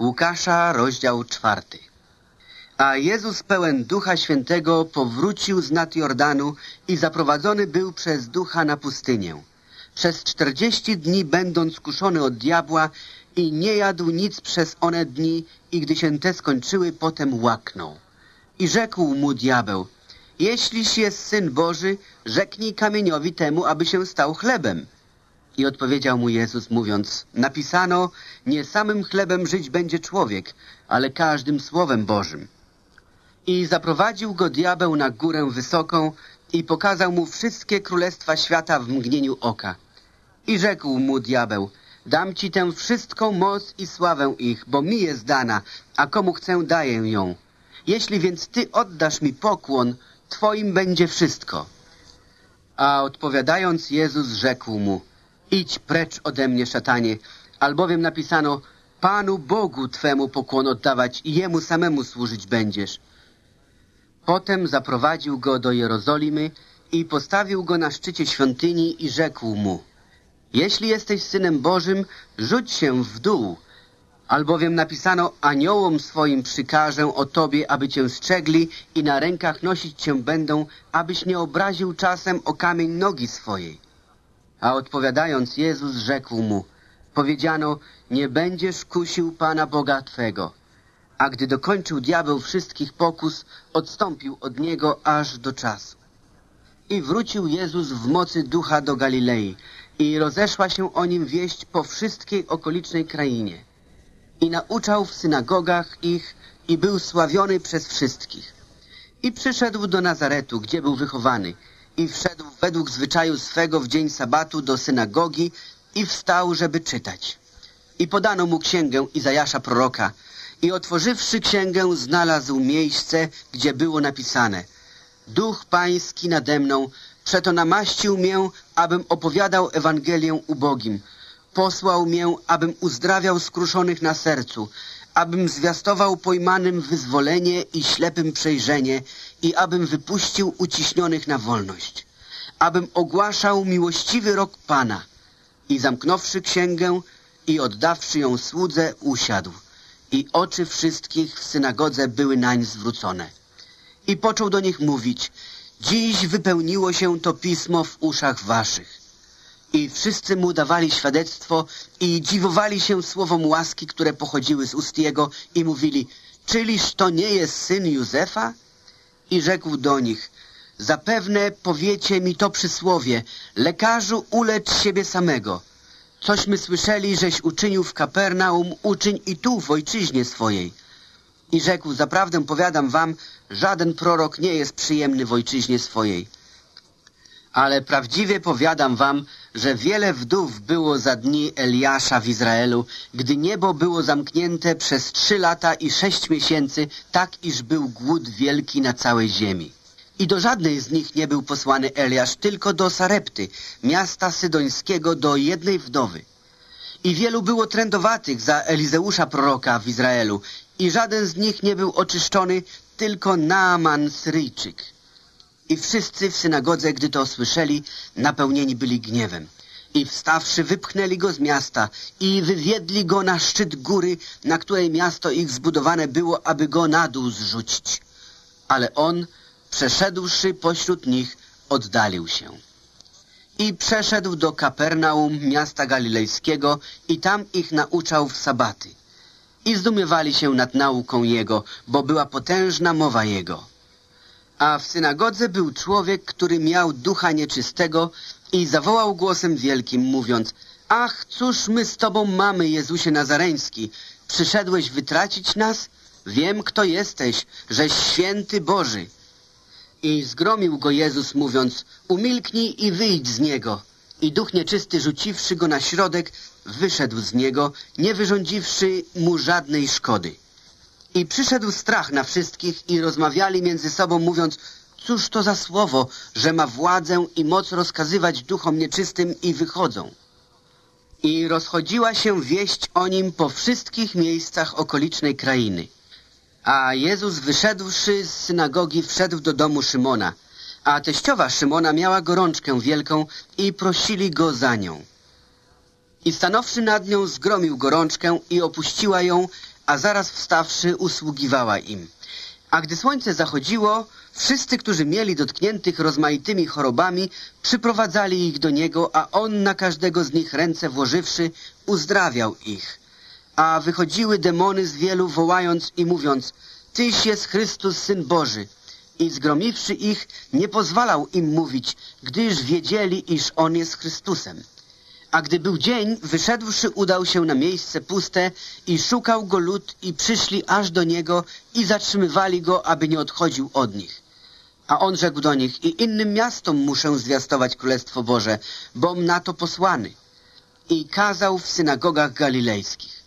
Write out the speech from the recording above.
Łukasza, rozdział czwarty. A Jezus pełen Ducha Świętego powrócił z nad Jordanu i zaprowadzony był przez Ducha na pustynię. Przez czterdzieści dni będąc kuszony od diabła i nie jadł nic przez one dni i gdy się te skończyły, potem łaknął. I rzekł mu diabeł, jeśliś jest Syn Boży, rzeknij kamieniowi temu, aby się stał chlebem. I odpowiedział mu Jezus, mówiąc, napisano, nie samym chlebem żyć będzie człowiek, ale każdym słowem Bożym. I zaprowadził go diabeł na górę wysoką i pokazał mu wszystkie królestwa świata w mgnieniu oka. I rzekł mu diabeł, dam ci tę wszystką moc i sławę ich, bo mi jest dana, a komu chcę daję ją. Jeśli więc ty oddasz mi pokłon, twoim będzie wszystko. A odpowiadając Jezus rzekł mu, idź precz ode mnie, szatanie, albowiem napisano, Panu Bogu Twemu pokłon oddawać i Jemu samemu służyć będziesz. Potem zaprowadził go do Jerozolimy i postawił go na szczycie świątyni i rzekł mu, jeśli jesteś Synem Bożym, rzuć się w dół, albowiem napisano, aniołom swoim przykażę o Tobie, aby Cię strzegli i na rękach nosić Cię będą, abyś nie obraził czasem o kamień nogi swojej. A odpowiadając Jezus rzekł mu, powiedziano, nie będziesz kusił Pana Boga Twego. A gdy dokończył diabeł wszystkich pokus, odstąpił od niego aż do czasu. I wrócił Jezus w mocy ducha do Galilei i rozeszła się o nim wieść po wszystkiej okolicznej krainie. I nauczał w synagogach ich i był sławiony przez wszystkich. I przyszedł do Nazaretu, gdzie był wychowany, i wszedł według zwyczaju swego w dzień sabatu do synagogi i wstał, żeby czytać. I podano mu księgę Izajasza proroka i otworzywszy księgę znalazł miejsce, gdzie było napisane Duch Pański nade mną, przeto namaścił mię, abym opowiadał Ewangelię ubogim. Posłał mię, abym uzdrawiał skruszonych na sercu, abym zwiastował pojmanym wyzwolenie i ślepym przejrzenie i abym wypuścił uciśnionych na wolność. Abym ogłaszał miłościwy rok Pana i zamknąwszy księgę i oddawszy ją słudze, usiadł i oczy wszystkich w synagodze były nań zwrócone. I począł do nich mówić, dziś wypełniło się to pismo w uszach waszych. I wszyscy mu dawali świadectwo i dziwowali się słowom łaski, które pochodziły z ust jego i mówili, czyliż to nie jest syn Józefa? I rzekł do nich, zapewne powiecie mi to przysłowie, lekarzu ulecz siebie samego. Cośmy słyszeli, żeś uczynił w Kapernaum, uczyń i tu w ojczyźnie swojej. I rzekł, zaprawdę powiadam wam, żaden prorok nie jest przyjemny w ojczyźnie swojej. Ale prawdziwie powiadam wam, że wiele wdów było za dni Eliasza w Izraelu, gdy niebo było zamknięte przez trzy lata i sześć miesięcy, tak iż był głód wielki na całej ziemi. I do żadnej z nich nie był posłany Eliasz, tylko do Sarepty, miasta sydońskiego, do jednej wdowy. I wielu było trędowatych za Elizeusza proroka w Izraelu, i żaden z nich nie był oczyszczony, tylko Naaman Syryjczyk. I wszyscy w synagodze, gdy to słyszeli, napełnieni byli gniewem. I wstawszy, wypchnęli go z miasta i wywiedli go na szczyt góry, na której miasto ich zbudowane było, aby go na dół zrzucić. Ale on, przeszedłszy pośród nich, oddalił się. I przeszedł do Kapernaum, miasta galilejskiego, i tam ich nauczał w sabaty. I zdumiewali się nad nauką jego, bo była potężna mowa jego. A w synagodze był człowiek, który miał ducha nieczystego i zawołał głosem wielkim, mówiąc Ach, cóż my z Tobą mamy, Jezusie Nazareński? Przyszedłeś wytracić nas? Wiem, kto jesteś, żeś święty Boży. I zgromił go Jezus, mówiąc Umilknij i wyjdź z niego. I duch nieczysty, rzuciwszy go na środek, wyszedł z niego, nie wyrządziwszy mu żadnej szkody. I przyszedł strach na wszystkich i rozmawiali między sobą, mówiąc, cóż to za słowo, że ma władzę i moc rozkazywać duchom nieczystym i wychodzą. I rozchodziła się wieść o nim po wszystkich miejscach okolicznej krainy. A Jezus wyszedłszy z synagogi, wszedł do domu Szymona, a teściowa Szymona miała gorączkę wielką i prosili go za nią. I stanowszy nad nią, zgromił gorączkę i opuściła ją, a zaraz wstawszy usługiwała im. A gdy słońce zachodziło, wszyscy, którzy mieli dotkniętych rozmaitymi chorobami, przyprowadzali ich do niego, a on na każdego z nich ręce włożywszy, uzdrawiał ich. A wychodziły demony z wielu, wołając i mówiąc, Tyś jest Chrystus, Syn Boży. I zgromiwszy ich, nie pozwalał im mówić, gdyż wiedzieli, iż On jest Chrystusem. A gdy był dzień, wyszedłszy, udał się na miejsce puste i szukał go lud i przyszli aż do niego i zatrzymywali go, aby nie odchodził od nich. A on rzekł do nich, i innym miastom muszę zwiastować Królestwo Boże, bom na to posłany. I kazał w synagogach galilejskich.